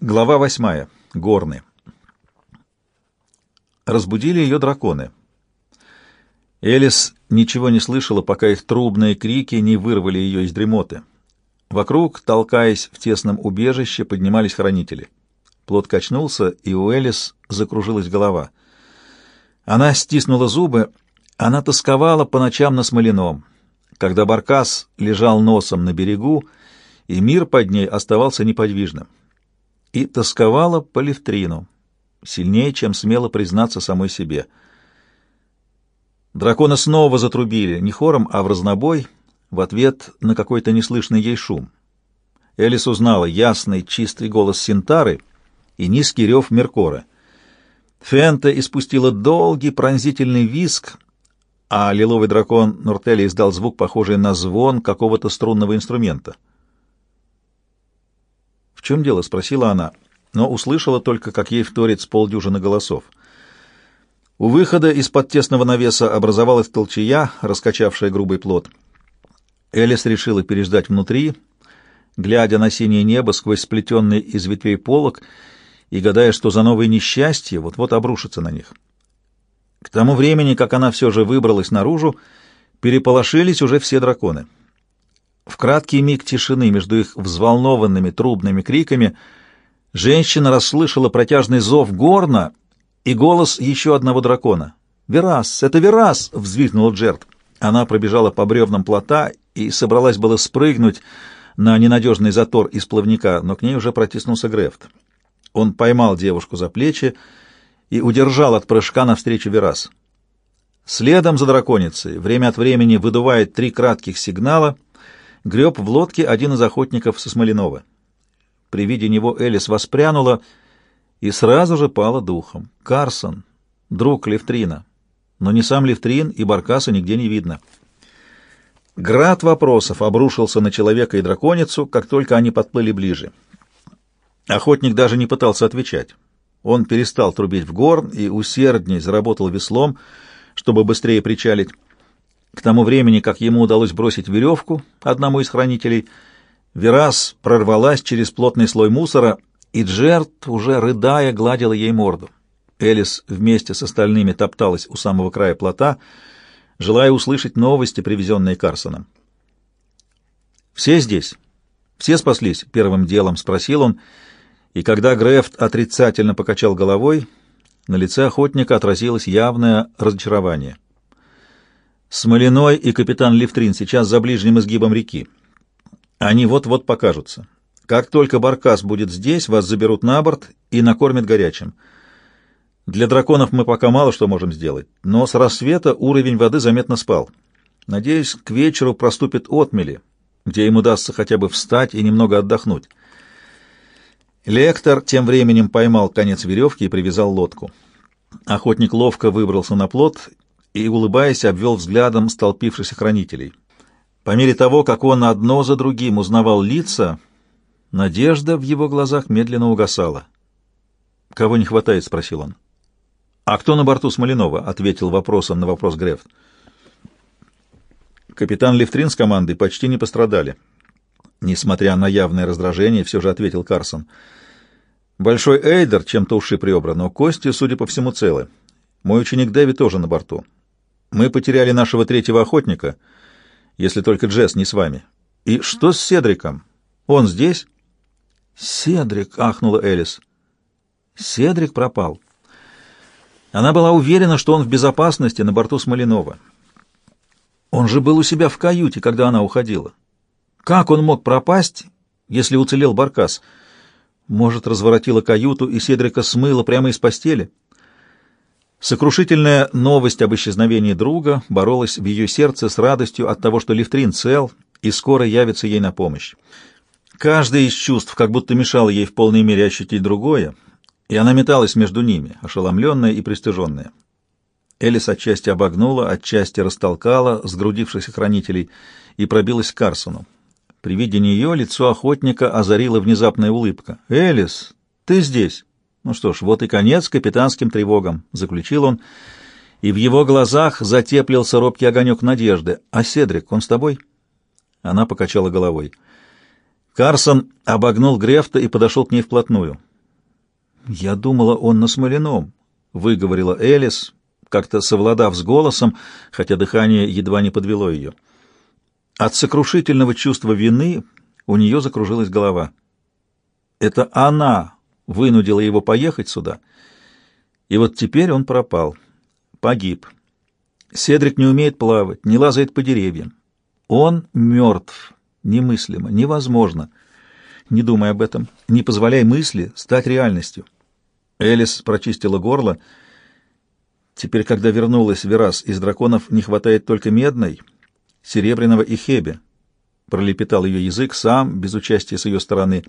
Глава восьмая. Горны. Разбудили ее драконы. Элис ничего не слышала, пока их трубные крики не вырвали ее из дремоты. Вокруг, толкаясь в тесном убежище, поднимались хранители. Плод качнулся, и у Элис закружилась голова. Она стиснула зубы, она тосковала по ночам на смоляном, когда Баркас лежал носом на берегу, и мир под ней оставался неподвижным и тосковала по Левтрину, сильнее, чем смело признаться самой себе. Драконы снова затрубили, не хором, а в разнобой, в ответ на какой-то неслышный ей шум. Элис узнала ясный, чистый голос Синтары и низкий рев Меркора. Фента испустила долгий пронзительный виск, а лиловый дракон Нортели издал звук, похожий на звон какого-то струнного инструмента — «В чем дело?» — спросила она, но услышала только, как ей вторит с полдюжины голосов. У выхода из-под тесного навеса образовалась толчая, раскачавшая грубый плод. Элис решила переждать внутри, глядя на синее небо сквозь сплетенный из ветвей полог и гадая, что за новые несчастья вот-вот обрушатся на них. К тому времени, как она все же выбралась наружу, переполошились уже все драконы — в краткий миг тишины между их взволнованными трубными криками женщина расслышала протяжный зов горна и голос еще одного дракона. «Верас! Это Верас!» — взвизгнул Джерт. Она пробежала по бревнам плота и собралась было спрыгнуть на ненадежный затор из плавника, но к ней уже протиснулся Грефт. Он поймал девушку за плечи и удержал от прыжка навстречу Верас. Следом за драконицей время от времени выдувает три кратких сигнала — греб в лодке один из охотников со Смоленова. При виде него Элис воспрянула и сразу же пала духом. Карсон, друг Левтрина. Но ни сам Левтрин и Баркаса нигде не видно. Град вопросов обрушился на человека и драконицу, как только они подплыли ближе. Охотник даже не пытался отвечать. Он перестал трубить в горн и усердней заработал веслом, чтобы быстрее причалить. К тому времени, как ему удалось бросить веревку одному из хранителей, Верас прорвалась через плотный слой мусора, и Джерт, уже рыдая, гладила ей морду. Элис вместе с остальными топталась у самого края плота, желая услышать новости, привезенные Карсоном. «Все здесь? Все спаслись?» — первым делом спросил он, и когда Грефт отрицательно покачал головой, на лице охотника отразилось явное разочарование — Смолиной и капитан Левтрин сейчас за ближним изгибом реки. Они вот-вот покажутся. Как только Баркас будет здесь, вас заберут на борт и накормят горячим. Для драконов мы пока мало что можем сделать, но с рассвета уровень воды заметно спал. Надеюсь, к вечеру проступит отмели, где им удастся хотя бы встать и немного отдохнуть. Лектор тем временем поймал конец веревки и привязал лодку. Охотник ловко выбрался на плот и, улыбаясь, обвел взглядом столпившихся хранителей. По мере того, как он одно за другим узнавал лица, надежда в его глазах медленно угасала. «Кого не хватает?» — спросил он. «А кто на борту Смоленова?» — ответил вопросом на вопрос Грефт. Капитан Левтрин с командой почти не пострадали. Несмотря на явное раздражение, все же ответил Карсон. Большой Эйдер чем-то ушиб ребра, но кости, судя по всему, целы. Мой ученик Дэви тоже на борту. Мы потеряли нашего третьего охотника, если только Джесс не с вами. И что с Седриком? Он здесь? Седрик, ахнула Элис. Седрик пропал. Она была уверена, что он в безопасности на борту Смоленова. Он же был у себя в каюте, когда она уходила. Как он мог пропасть, если уцелел Баркас? Может, разворотила каюту и Седрика смыла прямо из постели? — Сокрушительная новость об исчезновении друга боролась в ее сердце с радостью от того, что Левтрин цел и скоро явится ей на помощь. Каждое из чувств как будто мешало ей в полной мере ощутить другое, и она металась между ними, ошеломленная и пристыженная. Элис отчасти обогнула, отчасти растолкала сгрудившихся хранителей и пробилась к Карсону. При виде нее лицо охотника озарила внезапная улыбка. «Элис, ты здесь!» Ну что ж, вот и конец капитанским тревогам, заключил он, и в его глазах затеплился робкий огонек надежды. А Седрик, он с тобой? Она покачала головой. Карсон обогнул Грефта и подошел к ней вплотную. «Я думала, он на Смоляном», — выговорила Элис, как-то совладав с голосом, хотя дыхание едва не подвело ее. От сокрушительного чувства вины у нее закружилась голова. Это она вынудила его поехать сюда, и вот теперь он пропал, погиб. Седрик не умеет плавать, не лазает по деревьям. Он мертв. Немыслимо, невозможно. Не думай об этом, не позволяй мысли стать реальностью. Элис прочистила горло. Теперь, когда вернулась Верас из драконов, не хватает только медной, серебряного и хебе. Пролепетал ее язык сам, без участия с ее стороны.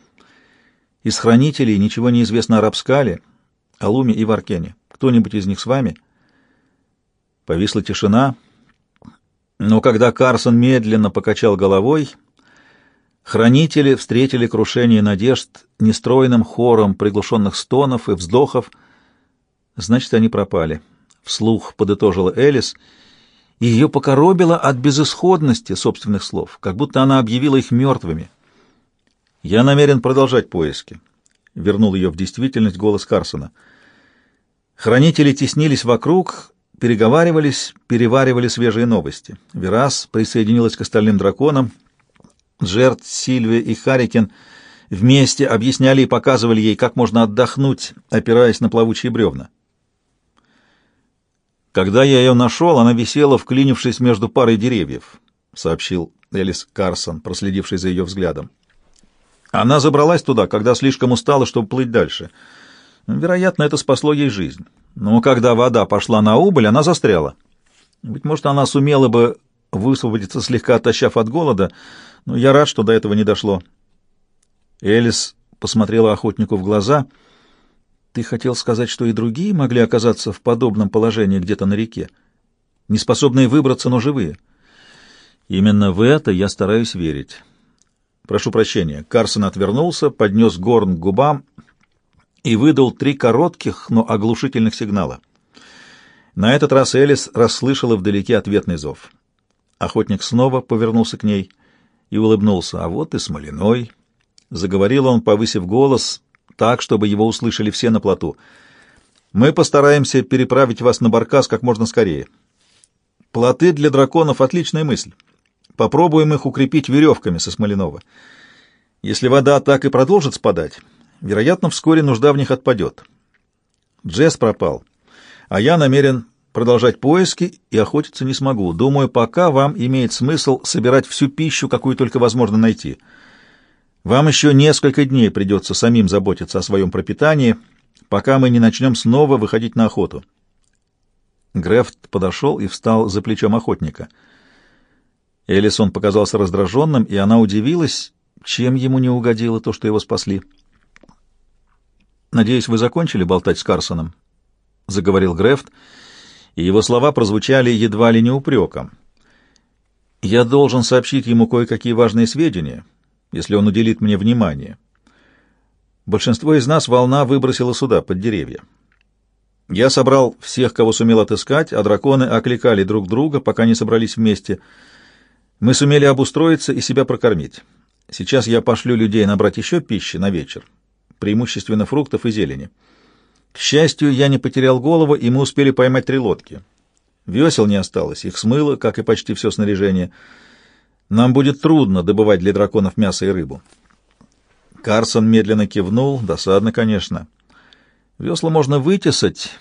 Из хранителей ничего не известно о Рапскале, Алуме и Варкене. Кто-нибудь из них с вами? Повисла тишина, но когда Карсон медленно покачал головой, хранители встретили крушение надежд нестроенным хором приглушенных стонов и вздохов. Значит, они пропали. Вслух подытожила Элис, и ее покоробило от безысходности собственных слов, как будто она объявила их мертвыми. «Я намерен продолжать поиски», — вернул ее в действительность голос Карсона. Хранители теснились вокруг, переговаривались, переваривали свежие новости. Верас присоединилась к остальным драконам. Джерт, Сильвия и Харикин вместе объясняли и показывали ей, как можно отдохнуть, опираясь на плавучие бревна. «Когда я ее нашел, она висела, вклинившись между парой деревьев», — сообщил Элис Карсон, проследивший за ее взглядом. Она забралась туда, когда слишком устала, чтобы плыть дальше. Вероятно, это спасло ей жизнь. Но когда вода пошла на убыль, она застряла. Быть может, она сумела бы высвободиться, слегка отощав от голода, но я рад, что до этого не дошло. Элис посмотрела охотнику в глаза. «Ты хотел сказать, что и другие могли оказаться в подобном положении где-то на реке, неспособные выбраться, но живые?» «Именно в это я стараюсь верить». «Прошу прощения». Карсон отвернулся, поднес горн к губам и выдал три коротких, но оглушительных сигнала. На этот раз Элис расслышала вдалеке ответный зов. Охотник снова повернулся к ней и улыбнулся. «А вот и Смолиной!» Заговорил он, повысив голос, так, чтобы его услышали все на плоту. «Мы постараемся переправить вас на Баркас как можно скорее. Плоты для драконов — отличная мысль. Попробуем их укрепить веревками со Смоленова. Если вода так и продолжит спадать, вероятно, вскоре нужда в них отпадет. Джесс пропал, а я намерен продолжать поиски и охотиться не смогу. Думаю, пока вам имеет смысл собирать всю пищу, какую только возможно найти. Вам еще несколько дней придется самим заботиться о своем пропитании, пока мы не начнем снова выходить на охоту. Грефт подошел и встал за плечом охотника. Элисон показался раздраженным, и она удивилась, чем ему не угодило то, что его спасли. «Надеюсь, вы закончили болтать с Карсоном?» — заговорил Грефт, и его слова прозвучали едва ли не упреком. «Я должен сообщить ему кое-какие важные сведения, если он уделит мне внимание. Большинство из нас волна выбросила сюда, под деревья. Я собрал всех, кого сумел отыскать, а драконы окликали друг друга, пока не собрались вместе. Мы сумели обустроиться и себя прокормить. Сейчас я пошлю людей набрать еще пищи на вечер, преимущественно фруктов и зелени. К счастью, я не потерял голову, и мы успели поймать три лодки. Весел не осталось, их смыло, как и почти все снаряжение. Нам будет трудно добывать для драконов мясо и рыбу. Карсон медленно кивнул, досадно, конечно. Весла можно вытесать,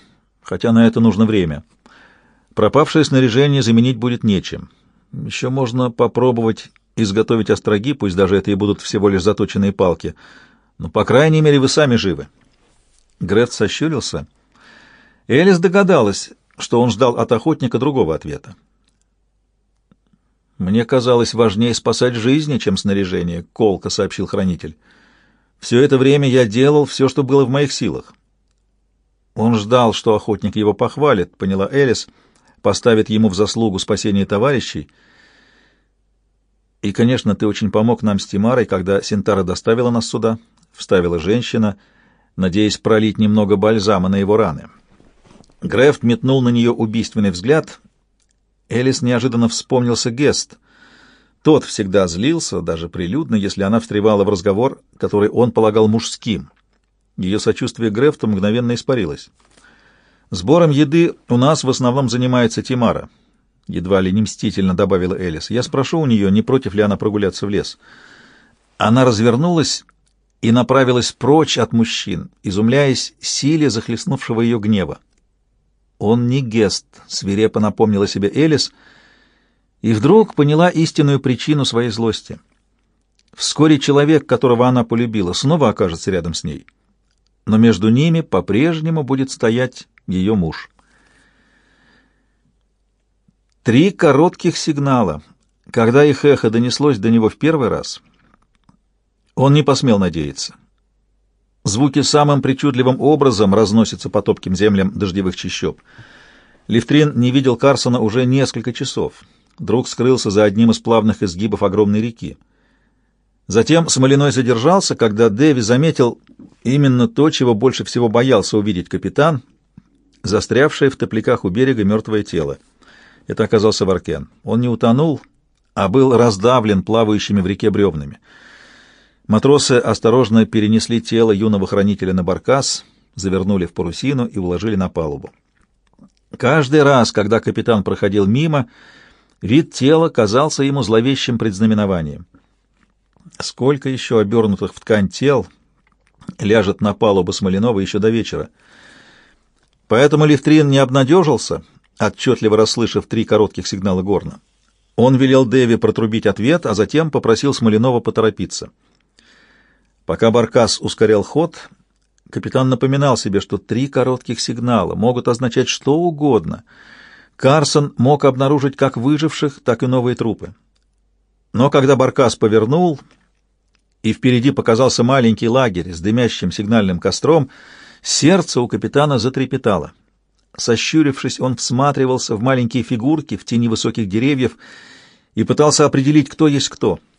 хотя на это нужно время. Пропавшее снаряжение заменить будет нечем. Еще можно попробовать изготовить остроги, пусть даже это и будут всего лишь заточенные палки — но, по крайней мере, вы сами живы. Греф сощурился. Элис догадалась, что он ждал от охотника другого ответа. «Мне казалось важнее спасать жизни, чем снаряжение», — колко сообщил хранитель. «Все это время я делал все, что было в моих силах». Он ждал, что охотник его похвалит, поняла Элис, поставит ему в заслугу спасение товарищей — и, конечно, ты очень помог нам с Тимарой, когда Синтара доставила нас сюда, — вставила женщина, надеясь пролить немного бальзама на его раны. Грефт метнул на нее убийственный взгляд. Элис неожиданно вспомнился Гест. Тот всегда злился, даже прилюдно, если она встревала в разговор, который он полагал мужским. Ее сочувствие Грефту мгновенно испарилось. «Сбором еды у нас в основном занимается Тимара», — едва ли не мстительно добавила Элис. «Я спрошу у нее, не против ли она прогуляться в лес». Она развернулась и направилась прочь от мужчин, изумляясь силе захлестнувшего ее гнева. «Он не Гест», — свирепо напомнила себе Элис, и вдруг поняла истинную причину своей злости. Вскоре человек, которого она полюбила, снова окажется рядом с ней, но между ними по-прежнему будет стоять ее муж. Три коротких сигнала. Когда их эхо донеслось до него в первый раз, он не посмел надеяться. Звуки самым причудливым образом разносятся по топким землям дождевых чащоб. Лифтрин не видел Карсона уже несколько часов. Друг скрылся за одним из плавных изгибов огромной реки. Затем Смолиной задержался, когда Дэви заметил именно то, чего больше всего боялся увидеть капитан, застрявшее в топляках у берега мертвое тело. Это оказался Варкен. Он не утонул, а был раздавлен плавающими в реке бревнами. Матросы осторожно перенесли тело юного хранителя на баркас, завернули в парусину и уложили на палубу. Каждый раз, когда капитан проходил мимо, вид тела казался ему зловещим предзнаменованием. Сколько еще обернутых в ткань тел ляжет на палубу Смоленова еще до вечера. Поэтому Лифтрин не обнадежился, отчетливо расслышав три коротких сигнала горна. Он велел Дэви протрубить ответ, а затем попросил Смоленова поторопиться — Пока Баркас ускорял ход, капитан напоминал себе, что три коротких сигнала могут означать что угодно. Карсон мог обнаружить как выживших, так и новые трупы. Но когда Баркас повернул, и впереди показался маленький лагерь с дымящим сигнальным костром, сердце у капитана затрепетало. Сощурившись, он всматривался в маленькие фигурки в тени высоких деревьев и пытался определить, кто есть кто —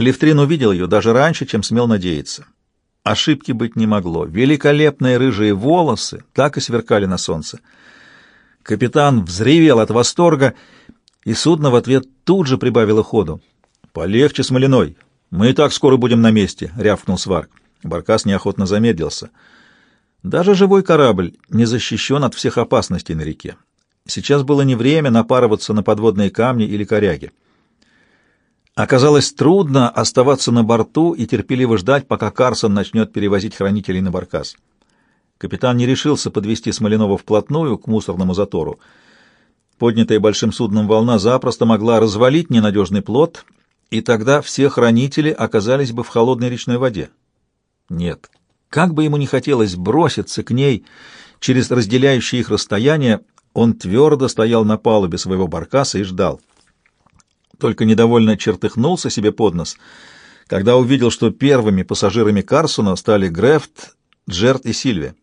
Левтрин увидел ее даже раньше, чем смел надеяться. Ошибки быть не могло. Великолепные рыжие волосы так и сверкали на солнце. Капитан взревел от восторга, и судно в ответ тут же прибавило ходу. «Полегче, Смолиной, мы и так скоро будем на месте», — рявкнул Сварк. Баркас неохотно замедлился. Даже живой корабль не защищен от всех опасностей на реке. Сейчас было не время напарываться на подводные камни или коряги. Оказалось трудно оставаться на борту и терпеливо ждать, пока Карсон начнет перевозить хранителей на баркас. Капитан не решился подвести Смоленова вплотную к мусорному затору. Поднятая большим судном волна запросто могла развалить ненадежный плот, и тогда все хранители оказались бы в холодной речной воде. Нет, как бы ему ни хотелось броситься к ней через разделяющее их расстояние, он твердо стоял на палубе своего баркаса и ждал только недовольно чертыхнулся себе под нос, когда увидел, что первыми пассажирами Карсона стали Грефт, Джерт и Сильвия.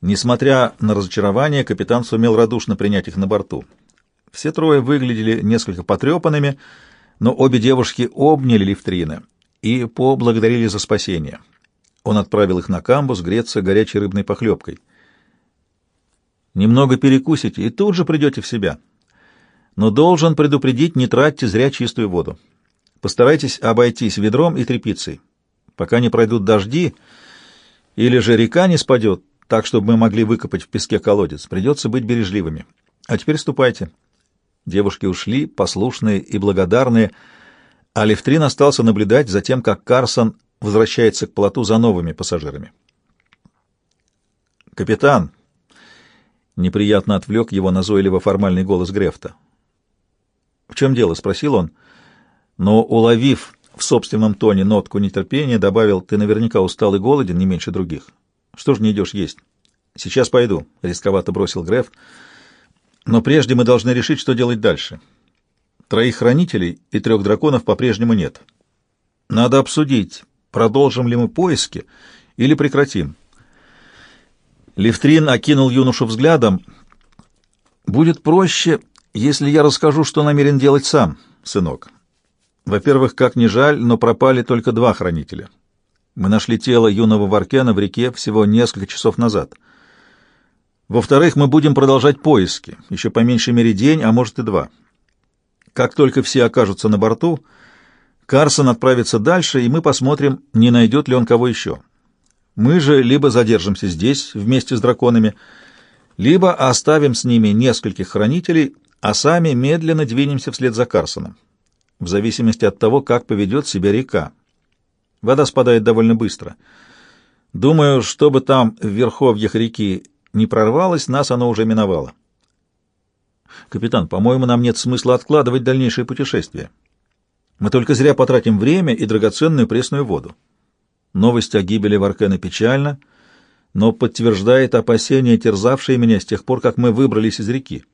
Несмотря на разочарование, капитан сумел радушно принять их на борту. Все трое выглядели несколько потрепанными, но обе девушки обняли Лифтрина и поблагодарили за спасение. Он отправил их на камбус греться горячей рыбной похлебкой. «Немного перекусите, и тут же придете в себя», но должен предупредить, не тратьте зря чистую воду. Постарайтесь обойтись ведром и тряпицей, пока не пройдут дожди, или же река не спадет, так, чтобы мы могли выкопать в песке колодец. Придется быть бережливыми. А теперь ступайте. Девушки ушли, послушные и благодарные, а Левтрин остался наблюдать за тем, как Карсон возвращается к плоту за новыми пассажирами. «Капитан!» — неприятно отвлек его назойливо формальный голос Грефта. «В чем дело?» — спросил он, но, уловив в собственном тоне нотку нетерпения, добавил, «Ты наверняка устал и голоден не меньше других. Что ж не идешь есть?» «Сейчас пойду», — рисковато бросил Греф. «Но прежде мы должны решить, что делать дальше. Троих хранителей и трех драконов по-прежнему нет. Надо обсудить, продолжим ли мы поиски или прекратим». Левтрин окинул юношу взглядом. «Будет проще, если я расскажу, что намерен делать сам, сынок. Во-первых, как ни жаль, но пропали только два хранителя. Мы нашли тело юного Варкена в реке всего несколько часов назад. Во-вторых, мы будем продолжать поиски, еще по меньшей мере день, а может и два. Как только все окажутся на борту, Карсон отправится дальше, и мы посмотрим, не найдет ли он кого еще. Мы же либо задержимся здесь вместе с драконами, либо оставим с ними нескольких хранителей, а сами медленно двинемся вслед за Карсоном, в зависимости от того, как поведет себя река. Вода спадает довольно быстро. Думаю, чтобы там в верховьях реки не прорвалось, нас оно уже миновало. Капитан, по-моему, нам нет смысла откладывать дальнейшее путешествие. Мы только зря потратим время и драгоценную пресную воду. Новость о гибели Варкена печальна, но подтверждает опасения, терзавшие меня с тех пор, как мы выбрались из реки.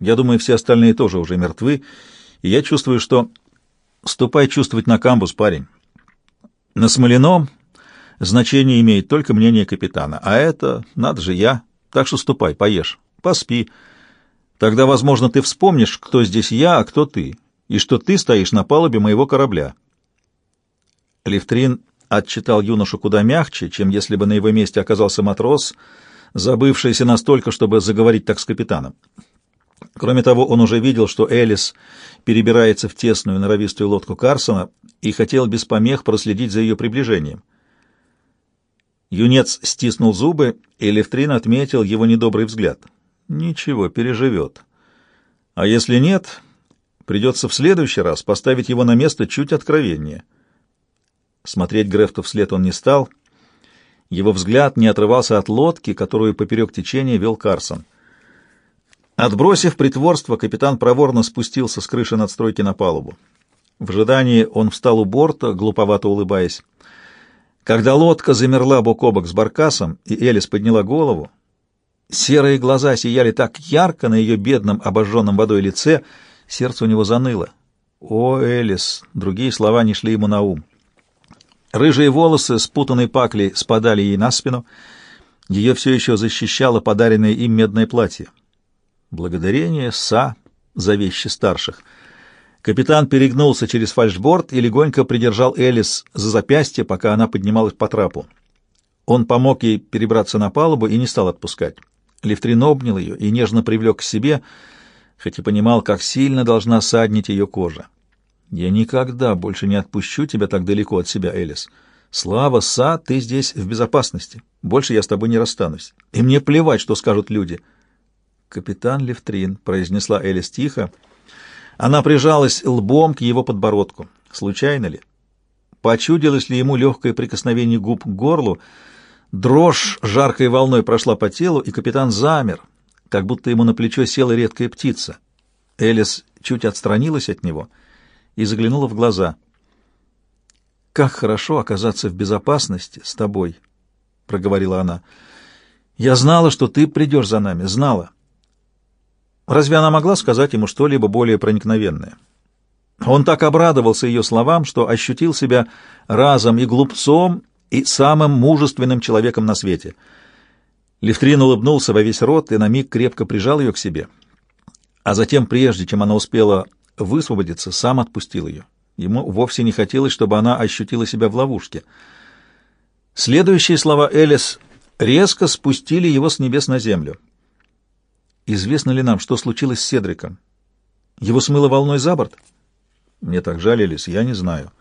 Я думаю, все остальные тоже уже мертвы, и я чувствую, что... Ступай чувствовать на камбус, парень. На Смолином значение имеет только мнение капитана, а это, надо же, я. Так что ступай, поешь, поспи. Тогда, возможно, ты вспомнишь, кто здесь я, а кто ты, и что ты стоишь на палубе моего корабля. Левтрин отчитал юношу куда мягче, чем если бы на его месте оказался матрос, забывшийся настолько, чтобы заговорить так с капитаном. Кроме того, он уже видел, что Элис перебирается в тесную норовистую лодку Карсона и хотел без помех проследить за ее приближением. Юнец стиснул зубы, и Левтрин отметил его недобрый взгляд. «Ничего, переживет. А если нет, придется в следующий раз поставить его на место чуть откровеннее». Смотреть Грефту вслед он не стал. Его взгляд не отрывался от лодки, которую поперек течения вел Карсон. Отбросив притворство, капитан проворно спустился с крыши надстройки на палубу. В ожидании он встал у борта, глуповато улыбаясь. Когда лодка замерла бок о бок с баркасом, и Элис подняла голову, серые глаза сияли так ярко на ее бедном обожженном водой лице, сердце у него заныло. «О, Элис!» Другие слова не шли ему на ум. Рыжие волосы, спутанные паклей, спадали ей на спину. Ее все еще защищало подаренное им медное платье. Благодарение Са за вещи старших. Капитан перегнулся через фальшборд и легонько придержал Элис за запястье, пока она поднималась по трапу. Он помог ей перебраться на палубу и не стал отпускать. Левтрин обнял ее и нежно привлек к себе, хоть и понимал, как сильно должна саднить ее кожа. Я никогда больше не отпущу тебя так далеко от себя, Элис. Слава, Са, ты здесь в безопасности. Больше я с тобой не расстанусь. И мне плевать, что скажут люди. Капитан Левтрин, произнесла Элис тихо. Она прижалась лбом к его подбородку. Случайно ли? Почудилось ли ему легкое прикосновение губ к горлу? Дрожь жаркой волной прошла по телу, и капитан замер, как будто ему на плечо села редкая птица. Элис чуть отстранилась от него — и заглянула в глаза. «Как хорошо оказаться в безопасности с тобой», — проговорила она. «Я знала, что ты придешь за нами, знала». Разве она могла сказать ему что-либо более проникновенное? Он так обрадовался ее словам, что ощутил себя разом и глупцом, и самым мужественным человеком на свете. Левтрин улыбнулся во весь рот и на миг крепко прижал ее к себе. А затем, прежде чем она успела высвободиться, сам отпустил ее. Ему вовсе не хотелось, чтобы она ощутила себя в ловушке. Следующие слова Элис резко спустили его с небес на землю. Известно ли нам, что случилось с Седриком? Его смыло волной за борт? Мне так жаль, Элис, я не знаю.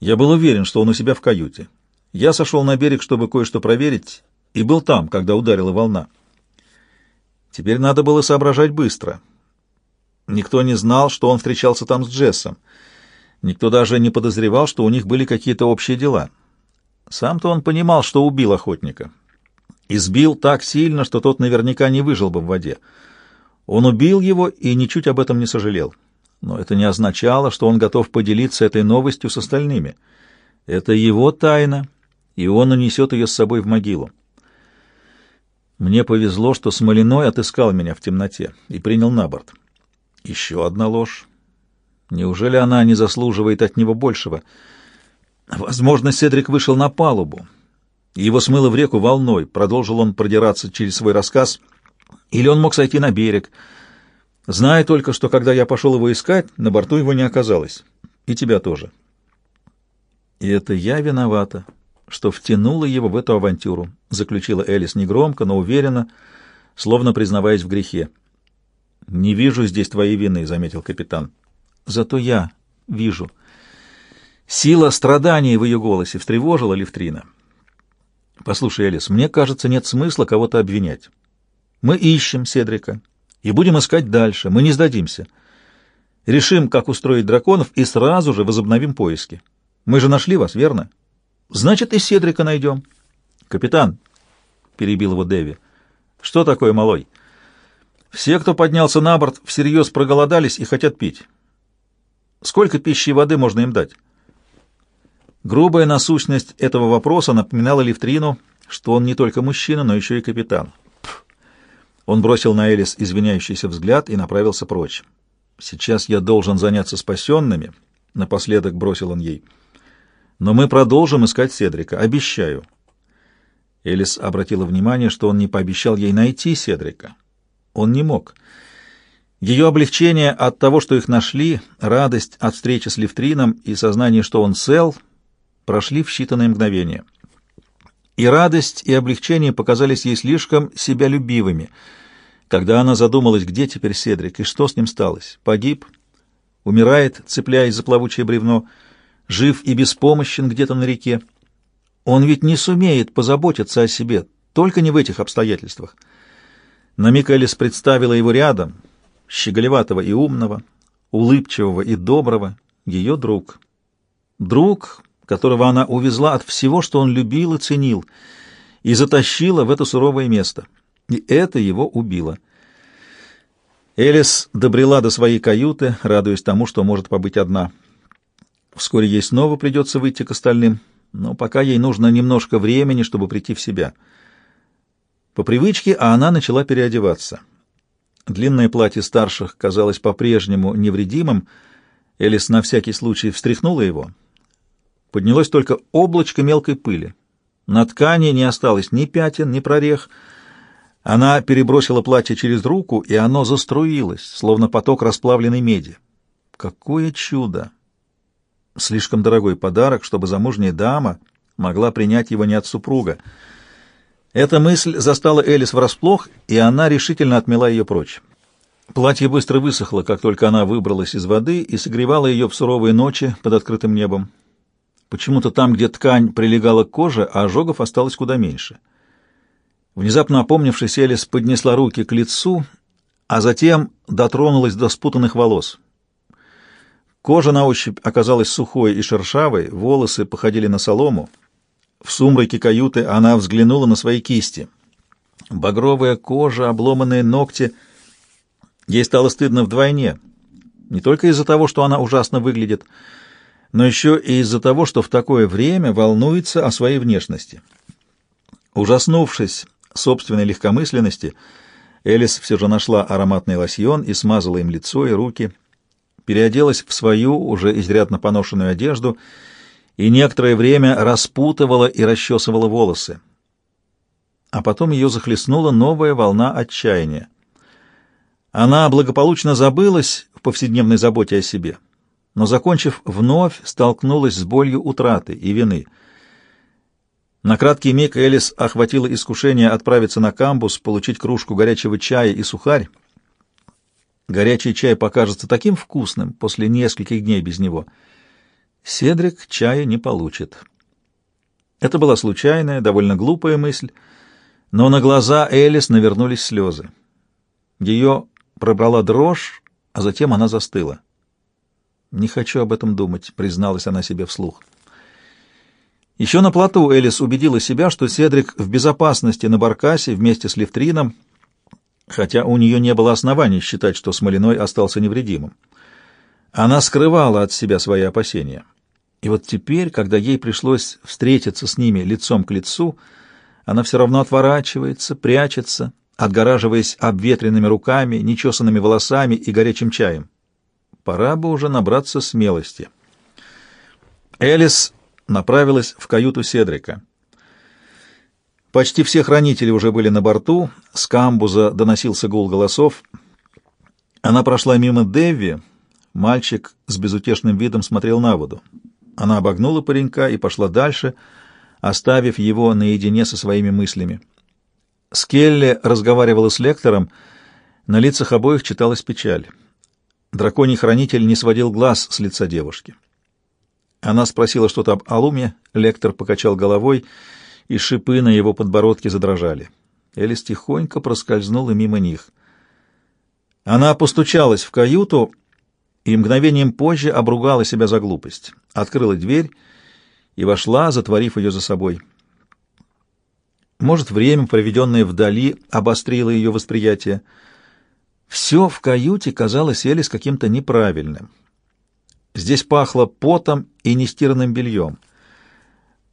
Я был уверен, что он у себя в каюте. Я сошел на берег, чтобы кое-что проверить, и был там, когда ударила волна. Теперь надо было соображать быстро — Никто не знал, что он встречался там с Джессом. Никто даже не подозревал, что у них были какие-то общие дела. Сам-то он понимал, что убил охотника. Избил так сильно, что тот наверняка не выжил бы в воде. Он убил его и ничуть об этом не сожалел. Но это не означало, что он готов поделиться этой новостью с остальными. Это его тайна, и он унесет ее с собой в могилу. Мне повезло, что Смолиной отыскал меня в темноте и принял на борт. Еще одна ложь. Неужели она не заслуживает от него большего? Возможно, Седрик вышел на палубу. Его смыло в реку волной. Продолжил он продираться через свой рассказ. Или он мог сойти на берег. Зная только, что когда я пошел его искать, на борту его не оказалось. И тебя тоже. И это я виновата, что втянула его в эту авантюру, заключила Элис негромко, но уверенно, словно признаваясь в грехе. «Не вижу здесь твоей вины», — заметил капитан. «Зато я вижу». Сила страдания в ее голосе встревожила Левтрина. «Послушай, Элис, мне кажется, нет смысла кого-то обвинять. Мы ищем Седрика и будем искать дальше. Мы не сдадимся. Решим, как устроить драконов, и сразу же возобновим поиски. Мы же нашли вас, верно? Значит, и Седрика найдем». «Капитан», — перебил его Дэви, — «что такое, малой?» «Все, кто поднялся на борт, всерьез проголодались и хотят пить. Сколько пищи и воды можно им дать?» Грубая насущность этого вопроса напоминала Левтрину, что он не только мужчина, но еще и капитан. Он бросил на Элис извиняющийся взгляд и направился прочь. «Сейчас я должен заняться спасенными», — напоследок бросил он ей. «Но мы продолжим искать Седрика, обещаю». Элис обратила внимание, что он не пообещал ей найти Седрика. Он не мог. Ее облегчение от того, что их нашли, радость от встречи с Левтрином и сознание, что он цел — прошли в считанные мгновения. И радость, и облегчение показались ей слишком себялюбивыми, когда она задумалась, где теперь Седрик и что с ним сталось. Погиб, умирает, цепляясь за плавучее бревно, жив и беспомощен где-то на реке. Он ведь не сумеет позаботиться о себе, только не в этих обстоятельствах. На миг представила его рядом, щеголеватого и умного, улыбчивого и доброго, ее друг. Друг, которого она увезла от всего, что он любил и ценил, и затащила в это суровое место. И это его убило. Элис добрела до своей каюты, радуясь тому, что может побыть одна. Вскоре ей снова придется выйти к остальным, но пока ей нужно немножко времени, чтобы прийти в себя. По привычке а она начала переодеваться. Длинное платье старших казалось по-прежнему невредимым. Элис на всякий случай встряхнула его — поднялось только облачко мелкой пыли. На ткани не осталось ни пятен, ни прорех. Она перебросила платье через руку, и оно заструилось, словно поток расплавленной меди. Какое чудо! Слишком дорогой подарок, чтобы замужняя дама могла принять его не от супруга. Эта мысль застала Элис врасплох, и она решительно отмела ее прочь. Платье быстро высохло, как только она выбралась из воды и согревала ее в суровые ночи под открытым небом. Почему-то там, где ткань прилегала к коже, а ожогов осталось куда меньше. Внезапно опомнившись, Элис поднесла руки к лицу, а затем дотронулась до спутанных волос. Кожа на ощупь оказалась сухой и шершавой, волосы походили на солому. В сумраке каюты она взглянула на свои кисти. Багровая кожа, обломанные ногти. Ей стало стыдно вдвойне. Не только из-за того, что она ужасно выглядит, — но еще и из-за того, что в такое время волнуется о своей внешности. Ужаснувшись собственной легкомысленности, Элис все же нашла ароматный лосьон и смазала им лицо и руки, переоделась в свою, уже изрядно поношенную одежду и некоторое время распутывала и расчесывала волосы. А потом ее захлестнула новая волна отчаяния. Она благополучно забылась в повседневной заботе о себе — но, закончив, вновь столкнулась с болью утраты и вины. На краткий миг Элис охватило искушение отправиться на камбус, получить кружку горячего чая и сухарь. Горячий чай покажется таким вкусным после нескольких дней без него. Седрик чая не получит. Это была случайная, довольно глупая мысль, но на глаза Элис навернулись слезы. Ее пробрала дрожь, а затем она застыла. «Не хочу об этом думать», — призналась она себе вслух. Еще на плоту Элис убедила себя, что Седрик в безопасности на Баркасе вместе с Левтрином, хотя у нее не было оснований считать, что Смолиной остался невредимым. Она скрывала от себя свои опасения. И вот теперь, когда ей пришлось встретиться с ними лицом к лицу, она все равно отворачивается, прячется, отгораживаясь обветренными руками, нечесанными волосами и горячим чаем. Пора бы уже набраться смелости. Элис направилась в каюту Седрика. Почти все хранители уже были на борту, с камбуза доносился гул голосов. Она прошла мимо Дэвви, мальчик с безутешным видом смотрел на воду. Она обогнула паренька и пошла дальше, оставив его наедине со своими мыслями. Скелли разговаривала с лектором, На лицах обоих читалась печаль. Драконий хранитель не сводил глаз с лица девушки. Она спросила что-то об Алуме, лектор покачал головой, и шипы на его подбородке задрожали. Элис тихонько проскользнула мимо них. Она постучалась в каюту и мгновением позже обругала себя за глупость. Открыла дверь и вошла, затворив ее за собой. Может, время, проведенное вдали, обострило ее восприятие. Все в каюте казалось Элис каким-то неправильным. Здесь пахло потом и нестиранным бельем.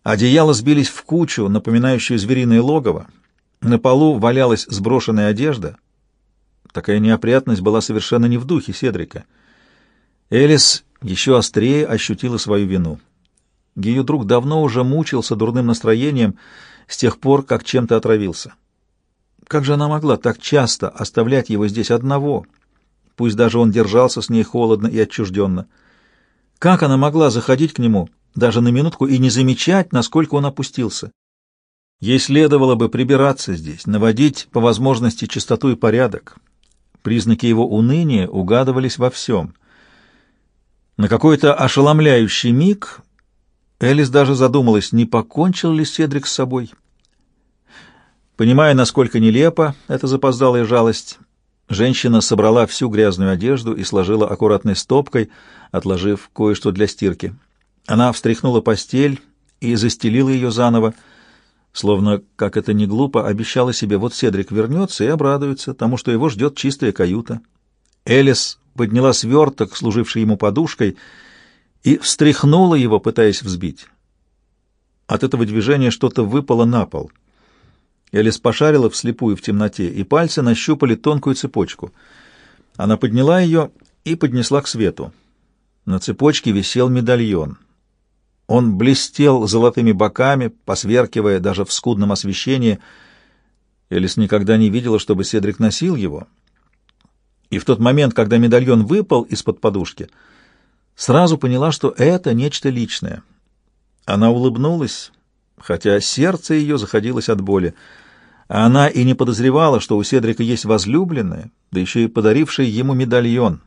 Одеяла сбились в кучу, напоминающую звериное логово. На полу валялась сброшенная одежда. Такая неопрятность была совершенно не в духе Седрика. Элис еще острее ощутила свою вину. Ее друг давно уже мучился дурным настроением с тех пор, как чем-то отравился. Как же она могла так часто оставлять его здесь одного, пусть даже он держался с ней холодно и отчужденно? Как она могла заходить к нему даже на минутку и не замечать, насколько он опустился? Ей следовало бы прибираться здесь, наводить по возможности чистоту и порядок. Признаки его уныния угадывались во всем. На какой-то ошеломляющий миг Элис даже задумалась, не покончил ли Седрик с собой. Понимая, насколько нелепа эта запоздалая жалость, женщина собрала всю грязную одежду и сложила аккуратной стопкой, отложив кое-что для стирки. Она встряхнула постель и застелила ее заново, словно, как это не глупо, обещала себе, вот Седрик вернется и обрадуется тому, что его ждет чистая каюта. Элис подняла сверток, служивший ему подушкой, и встряхнула его, пытаясь взбить. От этого движения что-то выпало на пол — Элис пошарила вслепую в темноте, и пальцы нащупали тонкую цепочку. Она подняла ее и поднесла к свету. На цепочке висел медальон. Он блестел золотыми боками, посверкивая даже в скудном освещении. Элис никогда не видела, чтобы Седрик носил его. И в тот момент, когда медальон выпал из-под подушки, сразу поняла, что это нечто личное. Она улыбнулась, хотя сердце ее заходилось от боли. Она и не подозревала, что у Седрика есть возлюбленная, да еще и подарившая ему медальон.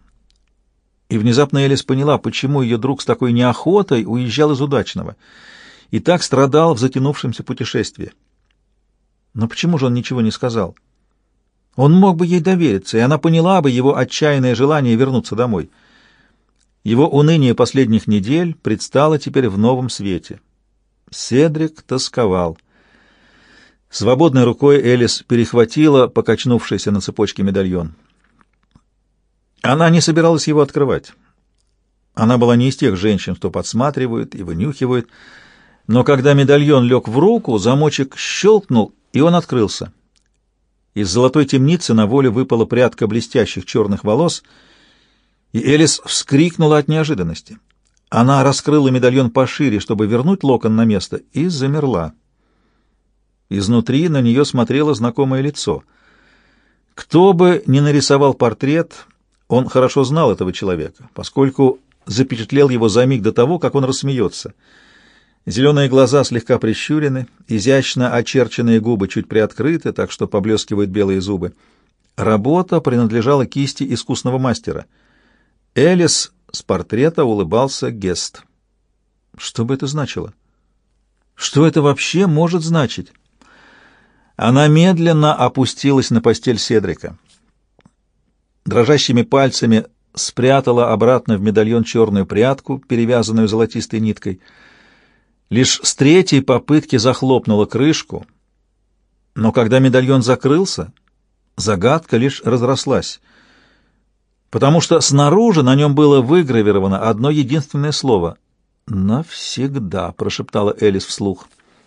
И внезапно Элис поняла, почему ее друг с такой неохотой уезжал из удачного и так страдал в затянувшемся путешествии. Но почему же он ничего не сказал? Он мог бы ей довериться, и она поняла бы его отчаянное желание вернуться домой. Его уныние последних недель предстало теперь в новом свете. Седрик тосковал. Свободной рукой Элис перехватила покачнувшийся на цепочке медальон. Она не собиралась его открывать. Она была не из тех женщин, что подсматривают и вынюхивают, но когда медальон лег в руку, замочек щелкнул, и он открылся. Из золотой темницы на воле выпала прядка блестящих черных волос, и Элис вскрикнула от неожиданности. Она раскрыла медальон пошире, чтобы вернуть локон на место, и замерла. Изнутри на нее смотрело знакомое лицо. Кто бы ни нарисовал портрет, он хорошо знал этого человека, поскольку запечатлел его за миг до того, как он рассмеется. Зеленые глаза слегка прищурены, изящно очерченные губы чуть приоткрыты, так что поблескивают белые зубы. Работа принадлежала кисти искусного мастера. Элис с портрета улыбался Гест. Что бы это значило? Что это вообще может значить? Она медленно опустилась на постель Седрика. Дрожащими пальцами спрятала обратно в медальон черную прядку, перевязанную золотистой ниткой. Лишь с третьей попытки захлопнула крышку, но когда медальон закрылся, загадка лишь разрослась, потому что снаружи на нем было выгравировано одно единственное слово «Навсегда», — прошептала Элис вслух.